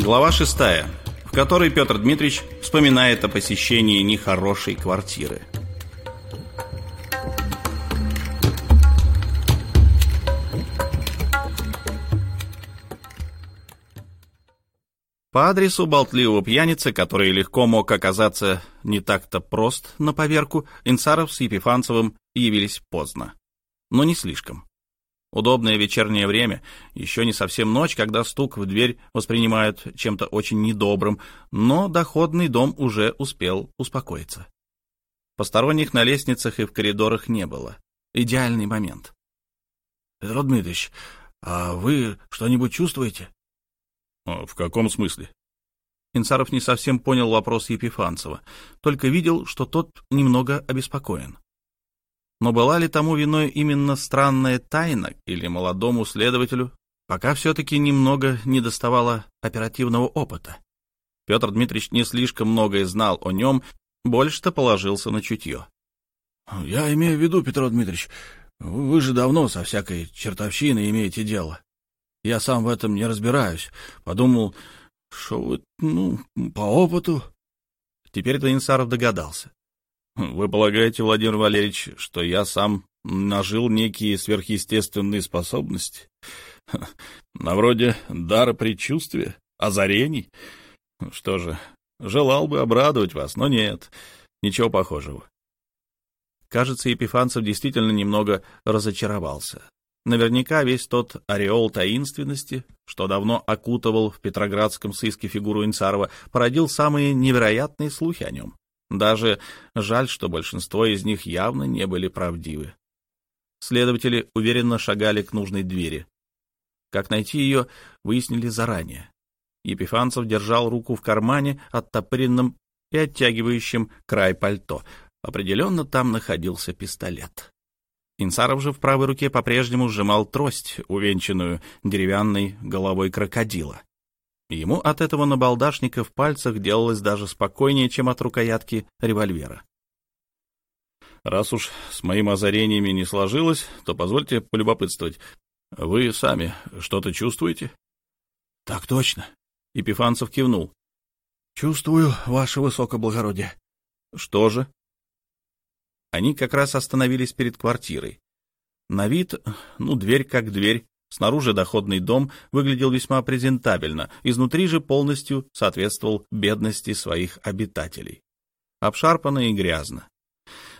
Глава 6, в которой Петр Дмитриевич вспоминает о посещении нехорошей квартиры. По адресу болтливого пьяницы, который легко мог оказаться не так-то прост на поверку, Инсаров с Епифанцевым явились поздно. Но не слишком. Удобное вечернее время, еще не совсем ночь, когда стук в дверь воспринимают чем-то очень недобрым, но доходный дом уже успел успокоиться. Посторонних на лестницах и в коридорах не было. Идеальный момент. — Петр Дмитриевич, а вы что-нибудь чувствуете? А — В каком смысле? Инсаров не совсем понял вопрос Епифанцева, только видел, что тот немного обеспокоен. Но была ли тому виной именно странная тайна или молодому следователю, пока все-таки немного не доставало оперативного опыта? Петр Дмитриевич не слишком многое знал о нем, больше-то положился на чутье. — Я имею в виду, Петр Дмитриевич, вы же давно со всякой чертовщиной имеете дело. Я сам в этом не разбираюсь. Подумал, что вы, ну, по опыту. Теперь-то Инсаров догадался. Вы полагаете, Владимир Валерьевич, что я сам нажил некие сверхъестественные способности? На вроде дара предчувствия, озарений? Что же, желал бы обрадовать вас, но нет, ничего похожего. Кажется, Епифанцев действительно немного разочаровался. Наверняка весь тот ореол таинственности, что давно окутывал в петроградском сыске фигуру Инцарова, породил самые невероятные слухи о нем. Даже жаль, что большинство из них явно не были правдивы. Следователи уверенно шагали к нужной двери. Как найти ее, выяснили заранее. Епифанцев держал руку в кармане, оттопыренном и оттягивающим край пальто. Определенно там находился пистолет. Инсаров же в правой руке по-прежнему сжимал трость, увенчанную деревянной головой крокодила. Ему от этого набалдашника в пальцах делалось даже спокойнее, чем от рукоятки револьвера. «Раз уж с моими озарениями не сложилось, то позвольте полюбопытствовать. Вы сами что-то чувствуете?» «Так точно», — Епифанцев кивнул. «Чувствую, ваше высокоблагородие». «Что же?» Они как раз остановились перед квартирой. На вид, ну, дверь как дверь, Снаружи доходный дом выглядел весьма презентабельно, изнутри же полностью соответствовал бедности своих обитателей. Обшарпано и грязно.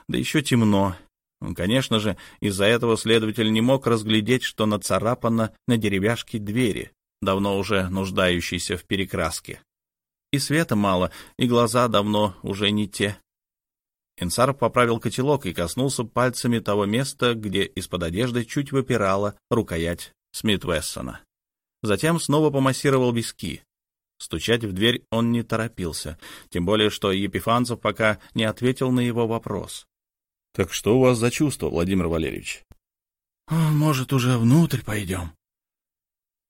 Да еще темно. Конечно же, из-за этого следователь не мог разглядеть, что нацарапано на деревяшке двери, давно уже нуждающейся в перекраске. И света мало, и глаза давно уже не те. Инсаров поправил котелок и коснулся пальцами того места, где из-под одежды чуть выпирала рукоять Смит Вессона. Затем снова помассировал виски. Стучать в дверь он не торопился, тем более что Епифанцев пока не ответил на его вопрос. — Так что у вас за чувство, Владимир Валерьевич? — Может, уже внутрь пойдем?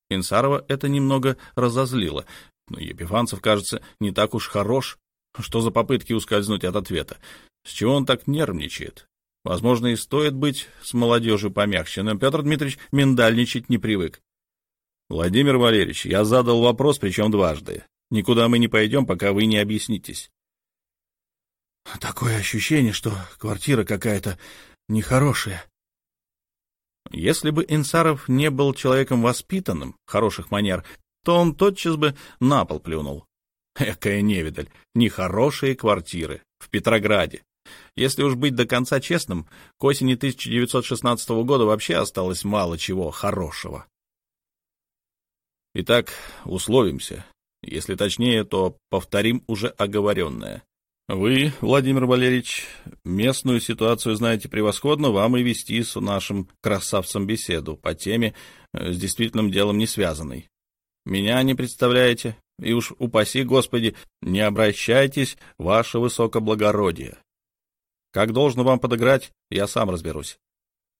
Инсарова это немного разозлило, но Епифанцев, кажется, не так уж хорош. Что за попытки ускользнуть от ответа? С чего он так нервничает? Возможно, и стоит быть с молодежью помягче, но Петр Дмитриевич миндальничать не привык. Владимир Валерьевич, я задал вопрос, причем дважды. Никуда мы не пойдем, пока вы не объяснитесь. Такое ощущение, что квартира какая-то нехорошая. Если бы Инсаров не был человеком воспитанным, хороших манер, то он тотчас бы на пол плюнул. Экая невидаль, нехорошие квартиры в Петрограде. Если уж быть до конца честным, к осени 1916 года вообще осталось мало чего хорошего. Итак, условимся. Если точнее, то повторим уже оговоренное. Вы, Владимир Валерьевич, местную ситуацию знаете превосходно, вам и вести с нашим красавцем беседу по теме э, с действительным делом не связанной. Меня не представляете, и уж упаси Господи, не обращайтесь, ваше высокоблагородие. Как должно вам подыграть, я сам разберусь.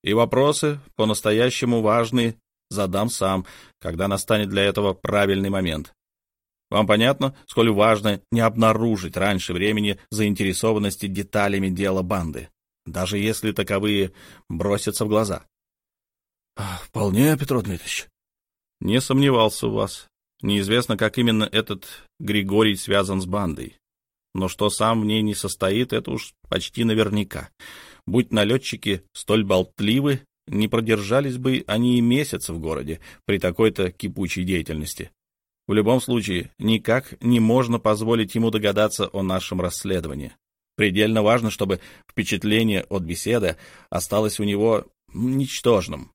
И вопросы, по-настоящему важные, задам сам, когда настанет для этого правильный момент. Вам понятно, сколь важно не обнаружить раньше времени заинтересованности деталями дела банды, даже если таковые бросятся в глаза? — Вполне, Петр Дмитриевич. — Не сомневался в вас. Неизвестно, как именно этот Григорий связан с бандой. Но что сам в ней не состоит, это уж почти наверняка. Будь налетчики столь болтливы, не продержались бы они и месяца в городе при такой-то кипучей деятельности. В любом случае, никак не можно позволить ему догадаться о нашем расследовании. Предельно важно, чтобы впечатление от беседы осталось у него ничтожным.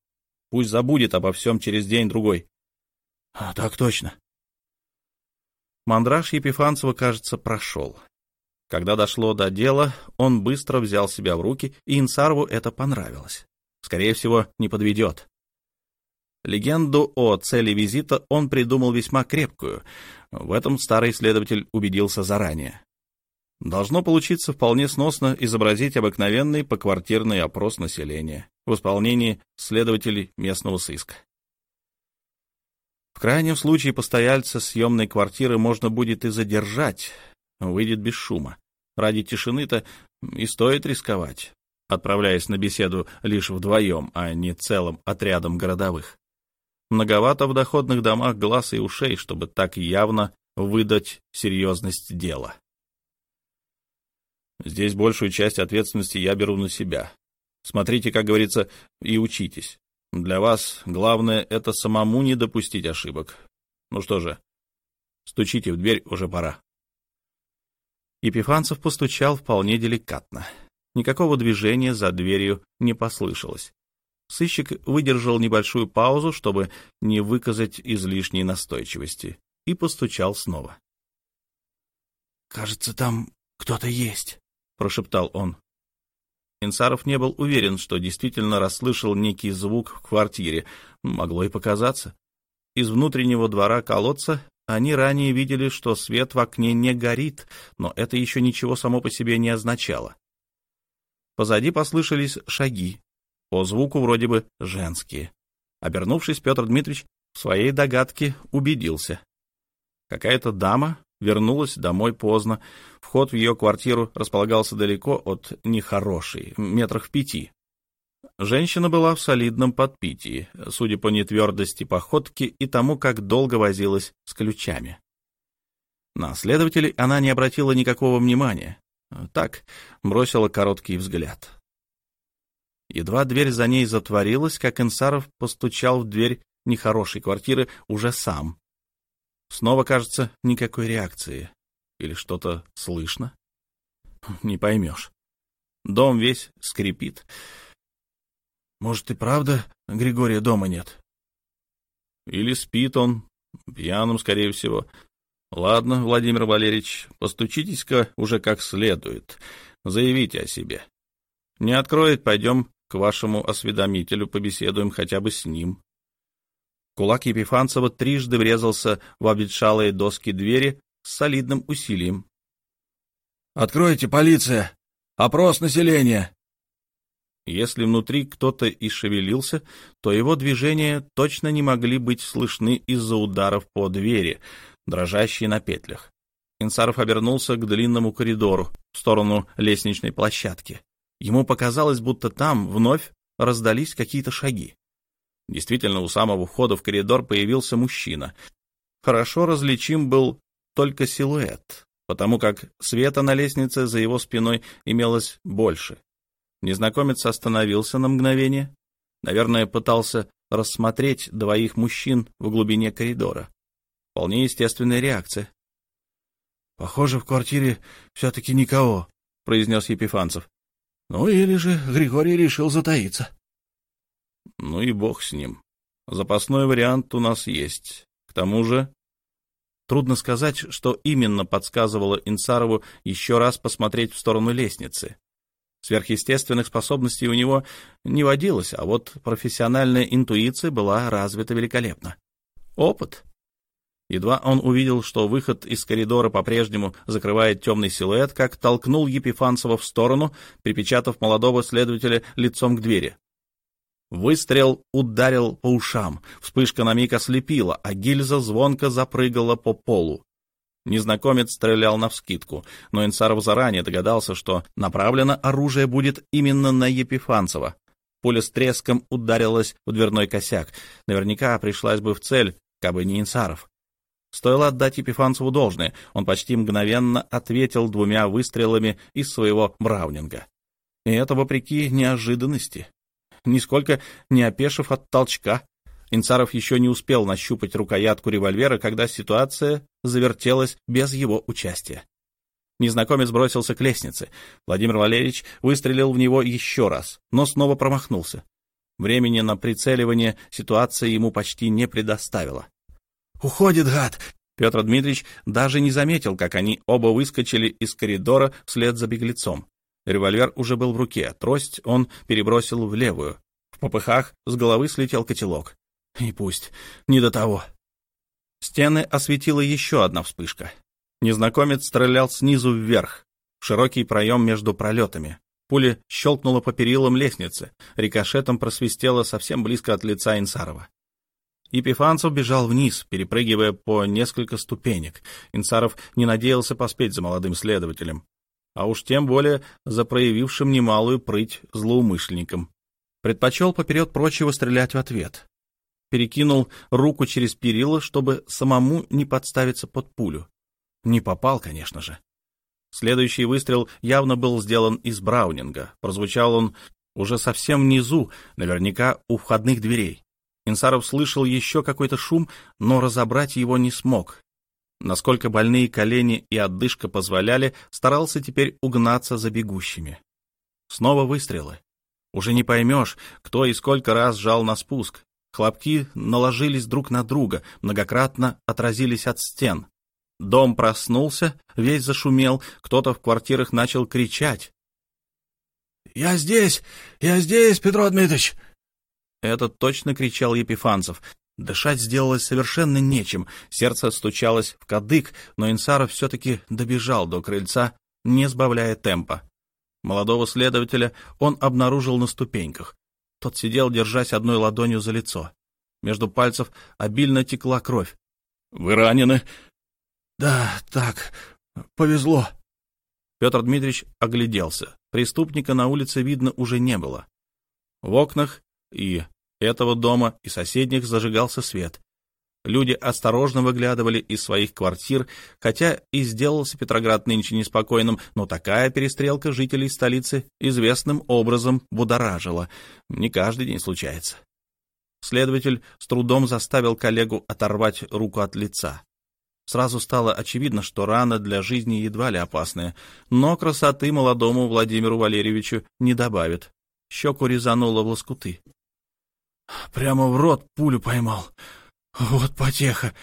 Пусть забудет обо всем через день-другой. А, — Так точно. Мандраж Епифанцева, кажется, прошел. Когда дошло до дела, он быстро взял себя в руки, и Инсарву это понравилось. Скорее всего, не подведет. Легенду о цели визита он придумал весьма крепкую. В этом старый следователь убедился заранее. Должно получиться вполне сносно изобразить обыкновенный поквартирный опрос населения в исполнении следователей местного сыска. В крайнем случае постояльца съемной квартиры можно будет и задержать, выйдет без шума. Ради тишины-то и стоит рисковать, отправляясь на беседу лишь вдвоем, а не целым отрядом городовых. Многовато в доходных домах глаз и ушей, чтобы так явно выдать серьезность дела. Здесь большую часть ответственности я беру на себя. Смотрите, как говорится, и учитесь. Для вас главное — это самому не допустить ошибок. Ну что же, стучите в дверь, уже пора. Епифанцев постучал вполне деликатно. Никакого движения за дверью не послышалось. Сыщик выдержал небольшую паузу, чтобы не выказать излишней настойчивости, и постучал снова. «Кажется, там кто-то есть», — прошептал он. Инсаров не был уверен, что действительно расслышал некий звук в квартире. Могло и показаться. Из внутреннего двора колодца они ранее видели, что свет в окне не горит, но это еще ничего само по себе не означало. Позади послышались шаги, по звуку вроде бы женские. Обернувшись, Петр Дмитриевич в своей догадке убедился. Какая-то дама вернулась домой поздно. Вход в ее квартиру располагался далеко от нехорошей, метрах в пяти. Женщина была в солидном подпитии, судя по нетвердости походки и тому, как долго возилась с ключами. На следователей она не обратила никакого внимания. Так, бросила короткий взгляд. Едва дверь за ней затворилась, как Инсаров постучал в дверь нехорошей квартиры уже сам. Снова, кажется, никакой реакции. Или что-то слышно? Не поймешь. Дом весь скрипит. Может, и правда Григория дома нет? Или спит он, пьяным, скорее всего. Ладно, Владимир Валерьевич, постучитесь-ка уже как следует. Заявите о себе. Не откроет, пойдем к вашему осведомителю, побеседуем хотя бы с ним. Кулак Епифанцева трижды врезался в обветшалые доски двери с солидным усилием. «Откройте, полиция! Опрос населения!» Если внутри кто-то и шевелился, то его движения точно не могли быть слышны из-за ударов по двери, дрожащей на петлях. Инсаров обернулся к длинному коридору, в сторону лестничной площадки. Ему показалось, будто там вновь раздались какие-то шаги. Действительно, у самого входа в коридор появился мужчина. Хорошо различим был только силуэт, потому как света на лестнице за его спиной имелось больше. Незнакомец остановился на мгновение. Наверное, пытался рассмотреть двоих мужчин в глубине коридора. Вполне естественная реакция. — Похоже, в квартире все-таки никого, — произнес Епифанцев. — Ну или же Григорий решил затаиться. Ну и бог с ним. Запасной вариант у нас есть. К тому же... Трудно сказать, что именно подсказывало Инсарову еще раз посмотреть в сторону лестницы. Сверхъестественных способностей у него не водилось, а вот профессиональная интуиция была развита великолепно. Опыт. Едва он увидел, что выход из коридора по-прежнему закрывает темный силуэт, как толкнул Епифанцева в сторону, припечатав молодого следователя лицом к двери. Выстрел ударил по ушам, вспышка на миг ослепила, а гильза звонко запрыгала по полу. Незнакомец стрелял навскидку, но Инсаров заранее догадался, что направлено оружие будет именно на Епифанцева. Пуля с треском ударилась в дверной косяк. Наверняка пришлась бы в цель, кабы не Инсаров. Стоило отдать Епифанцеву должное, он почти мгновенно ответил двумя выстрелами из своего браунинга. И это вопреки неожиданности. Нисколько не опешив от толчка, Инцаров еще не успел нащупать рукоятку револьвера, когда ситуация завертелась без его участия. Незнакомец бросился к лестнице. Владимир Валерьевич выстрелил в него еще раз, но снова промахнулся. Времени на прицеливание ситуация ему почти не предоставила. «Уходит, гад!» Петр Дмитриевич даже не заметил, как они оба выскочили из коридора вслед за беглецом. Револьвер уже был в руке, трость он перебросил в левую. В попыхах с головы слетел котелок. И пусть, не до того. Стены осветила еще одна вспышка. Незнакомец стрелял снизу вверх, в широкий проем между пролетами. Пуля щелкнула по перилам лестницы, рикошетом просвистела совсем близко от лица Инсарова. Епифанцев бежал вниз, перепрыгивая по несколько ступенек. Инсаров не надеялся поспеть за молодым следователем, а уж тем более за проявившим немалую прыть злоумышленником. Предпочел поперед прочего стрелять в ответ. Перекинул руку через перила, чтобы самому не подставиться под пулю. Не попал, конечно же. Следующий выстрел явно был сделан из Браунинга. Прозвучал он уже совсем внизу, наверняка у входных дверей. Инсаров слышал еще какой-то шум, но разобрать его не смог. Насколько больные колени и отдышка позволяли, старался теперь угнаться за бегущими. Снова выстрелы. Уже не поймешь, кто и сколько раз жал на спуск. Хлопки наложились друг на друга, многократно отразились от стен. Дом проснулся, весь зашумел, кто-то в квартирах начал кричать. «Я здесь! Я здесь, Петро Дмитриевич!» Это точно кричал Епифанцев. Дышать сделалось совершенно нечем, сердце стучалось в кадык, но Инсаров все-таки добежал до крыльца, не сбавляя темпа. Молодого следователя он обнаружил на ступеньках. Тот сидел, держась одной ладонью за лицо. Между пальцев обильно текла кровь. «Вы ранены?» «Да, так, повезло». Петр Дмитриевич огляделся. Преступника на улице видно уже не было. В окнах и этого дома и соседних зажигался свет. Люди осторожно выглядывали из своих квартир, хотя и сделался Петроград нынче неспокойным, но такая перестрелка жителей столицы известным образом будоражила. Не каждый день случается. Следователь с трудом заставил коллегу оторвать руку от лица. Сразу стало очевидно, что рана для жизни едва ли опасная, но красоты молодому Владимиру Валерьевичу не добавит. Щеку резануло в лоскуты. Прямо в рот пулю поймал. Вот потеха.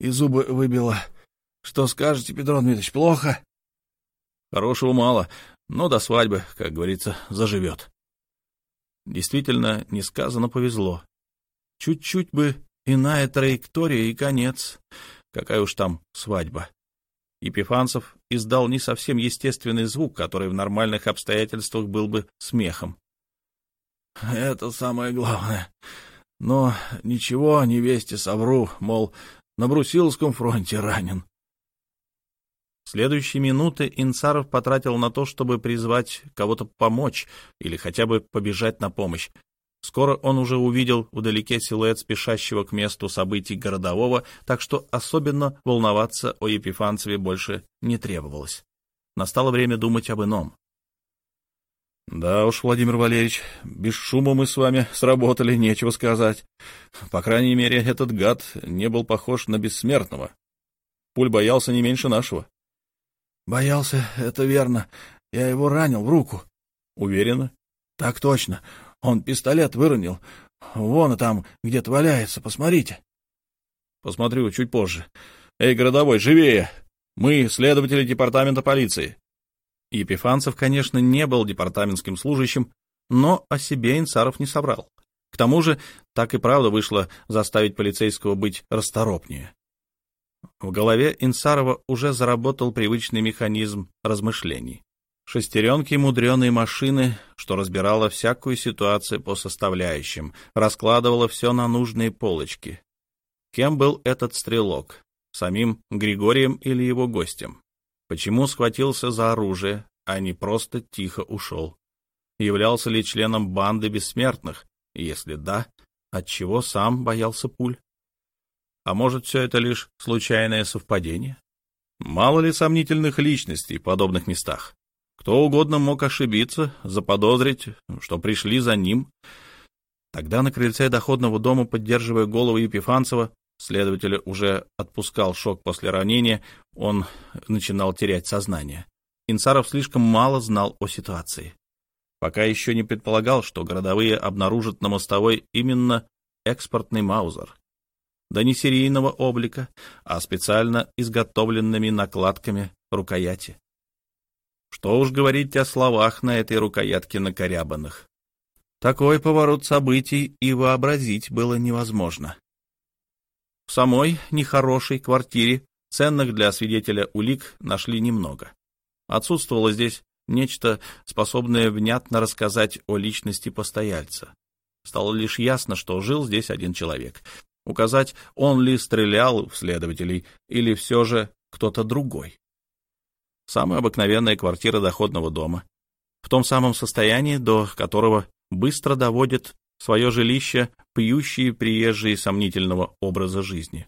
И зубы выбило. Что скажете, Петро Дмитриевич, плохо? Хорошего мало, но до свадьбы, как говорится, заживет. Действительно, несказанно повезло. Чуть-чуть бы иная траектория и конец. Какая уж там свадьба. Епифанцев издал не совсем естественный звук, который в нормальных обстоятельствах был бы смехом. Это самое главное. Но ничего, невесте совру, мол, на Брусиловском фронте ранен. Следующие минуты Инцаров потратил на то, чтобы призвать кого-то помочь или хотя бы побежать на помощь. Скоро он уже увидел вдалеке силуэт спешащего к месту событий городового, так что особенно волноваться о Епифанцеве больше не требовалось. Настало время думать об ином. Да уж, Владимир Валерьевич, без шума мы с вами сработали, нечего сказать. По крайней мере, этот гад не был похож на бессмертного. Пуль боялся не меньше нашего. Боялся, это верно. Я его ранил в руку. Уверена? Так точно. Он пистолет выронил. Вон там где-то валяется, посмотрите. Посмотрю чуть позже. Эй, городовой, живее! Мы следователи департамента полиции. Епифанцев, конечно, не был департаментским служащим, но о себе Инсаров не собрал. К тому же, так и правда вышло заставить полицейского быть расторопнее. В голове Инсарова уже заработал привычный механизм размышлений. Шестеренки мудреной машины, что разбирала всякую ситуацию по составляющим, раскладывала все на нужные полочки. Кем был этот стрелок? Самим Григорием или его гостем? Почему схватился за оружие, а не просто тихо ушел? Являлся ли членом банды бессмертных? Если да, отчего сам боялся пуль? А может, все это лишь случайное совпадение? Мало ли сомнительных личностей в подобных местах. Кто угодно мог ошибиться, заподозрить, что пришли за ним. Тогда на крыльце доходного дома, поддерживая голову Епифанцева, следователя уже отпускал шок после ранения, он начинал терять сознание. Инсаров слишком мало знал о ситуации. Пока еще не предполагал, что городовые обнаружат на мостовой именно экспортный маузер. Да не серийного облика, а специально изготовленными накладками рукояти. Что уж говорить о словах на этой рукоятке накорябанных. Такой поворот событий и вообразить было невозможно. В самой нехорошей квартире ценных для свидетеля улик нашли немного. Отсутствовало здесь нечто, способное внятно рассказать о личности постояльца. Стало лишь ясно, что жил здесь один человек. Указать, он ли стрелял в следователей или все же кто-то другой. Самая обыкновенная квартира доходного дома, в том самом состоянии, до которого быстро доводят свое жилище пьющие приезжие сомнительного образа жизни.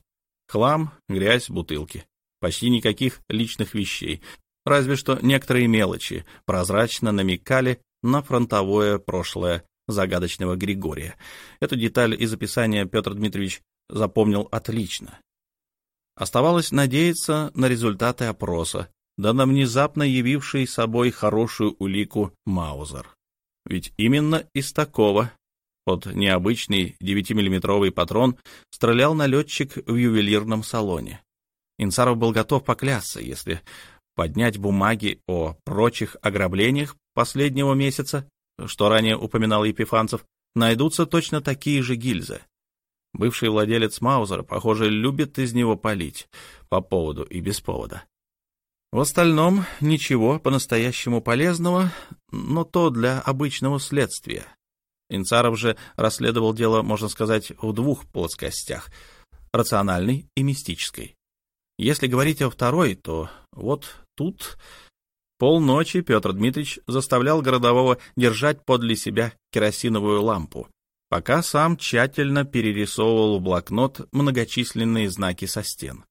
Хлам, грязь, бутылки. Почти никаких личных вещей, разве что некоторые мелочи прозрачно намекали на фронтовое прошлое загадочного Григория. Эту деталь из описания Петр Дмитриевич запомнил отлично. Оставалось надеяться на результаты опроса, да на внезапно явивший собой хорошую улику Маузер. Ведь именно из такого, под необычный 9-миллиметровый патрон, стрелял налетчик в ювелирном салоне. Инсаров был готов поклясться, если поднять бумаги о прочих ограблениях последнего месяца, что ранее упоминал Епифанцев, найдутся точно такие же гильзы. Бывший владелец Маузера, похоже, любит из него палить по поводу и без повода. В остальном ничего по-настоящему полезного, но то для обычного следствия. Инцаров же расследовал дело, можно сказать, в двух плоскостях — рациональной и мистической. Если говорить о второй, то вот тут полночи Петр Дмитриевич заставлял городового держать подле себя керосиновую лампу, пока сам тщательно перерисовывал в блокнот многочисленные знаки со стен.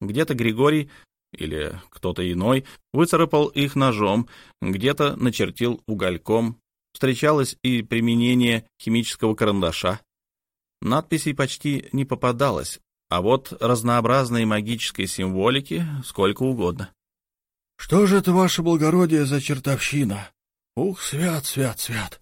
Где-то Григорий или кто-то иной выцарапал их ножом, где-то начертил угольком, встречалось и применение химического карандаша. Надписей почти не попадалось, а вот разнообразной магической символики сколько угодно. — Что же это, ваше благородие, за чертовщина? Ух, свят, свят, свят!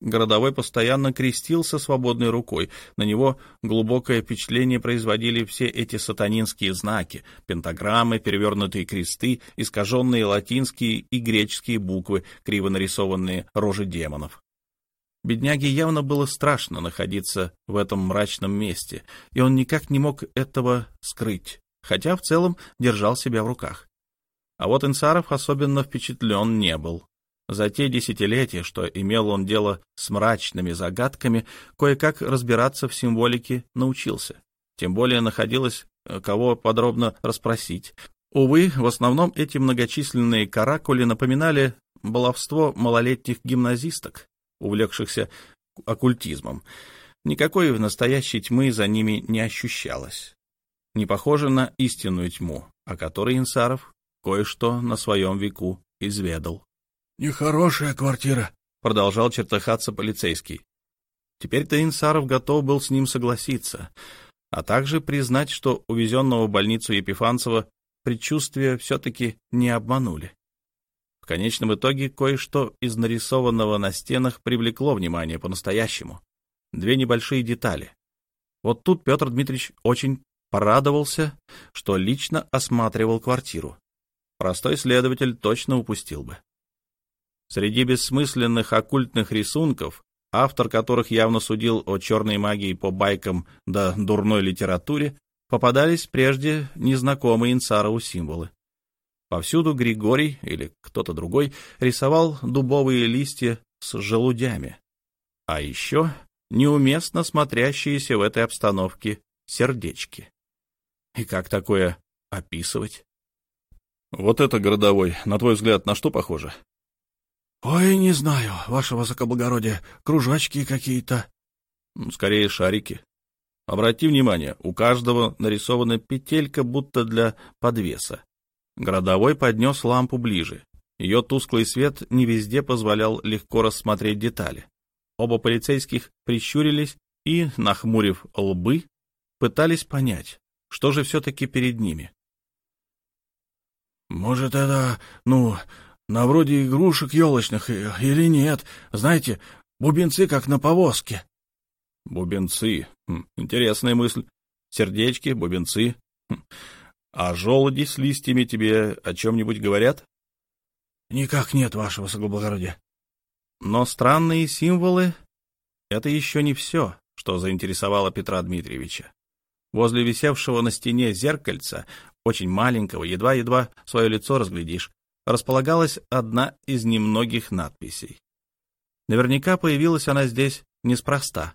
Городовой постоянно крестился свободной рукой. На него глубокое впечатление производили все эти сатанинские знаки, пентаграммы, перевернутые кресты, искаженные латинские и греческие буквы, криво нарисованные рожи демонов. Бедняге явно было страшно находиться в этом мрачном месте, и он никак не мог этого скрыть, хотя в целом держал себя в руках. А вот Инсаров особенно впечатлен не был. За те десятилетия, что имел он дело с мрачными загадками, кое-как разбираться в символике научился. Тем более находилось э, кого подробно расспросить. Увы, в основном эти многочисленные каракули напоминали баловство малолетних гимназисток, увлекшихся оккультизмом. Никакой настоящей тьмы за ними не ощущалось. Не похоже на истинную тьму, о которой Инсаров кое-что на своем веку изведал. «Нехорошая квартира», — продолжал чертыхаться полицейский. Теперь-то Инсаров готов был с ним согласиться, а также признать, что увезенного в больницу Епифанцева предчувствия все-таки не обманули. В конечном итоге кое-что из нарисованного на стенах привлекло внимание по-настоящему. Две небольшие детали. Вот тут Петр Дмитриевич очень порадовался, что лично осматривал квартиру. Простой следователь точно упустил бы. Среди бессмысленных оккультных рисунков, автор которых явно судил о черной магии по байкам да дурной литературе, попадались прежде незнакомые Инцарову символы. Повсюду Григорий или кто-то другой рисовал дубовые листья с желудями. А еще неуместно смотрящиеся в этой обстановке сердечки. И как такое описывать? Вот это городовой, на твой взгляд, на что похоже? — Ой, не знаю, ваше высокоблагородие, кружочки какие-то. — Скорее шарики. Обрати внимание, у каждого нарисована петелька, будто для подвеса. Городовой поднес лампу ближе. Ее тусклый свет не везде позволял легко рассмотреть детали. Оба полицейских прищурились и, нахмурив лбы, пытались понять, что же все-таки перед ними. «Может, это, ну, на вроде игрушек елочных или нет? Знаете, бубенцы как на повозке». Бубенцы. Хм, интересная мысль. Сердечки, бубенцы. Хм. А желуди с листьями тебе о чем-нибудь говорят? Никак нет, вашего благородия. Но странные символы — это еще не все, что заинтересовало Петра Дмитриевича. Возле висевшего на стене зеркальца, очень маленького, едва-едва свое лицо разглядишь, располагалась одна из немногих надписей. Наверняка появилась она здесь неспроста.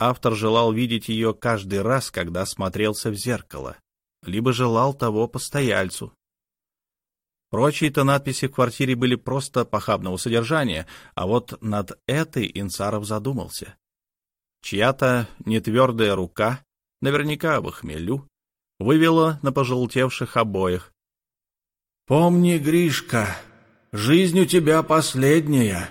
Автор желал видеть ее каждый раз, когда смотрелся в зеркало, либо желал того постояльцу. Прочие-то надписи в квартире были просто похабного содержания, а вот над этой Инцаров задумался. Чья-то нетвердая рука, наверняка в хмелю, вывела на пожелтевших обоях. «Помни, Гришка, жизнь у тебя последняя.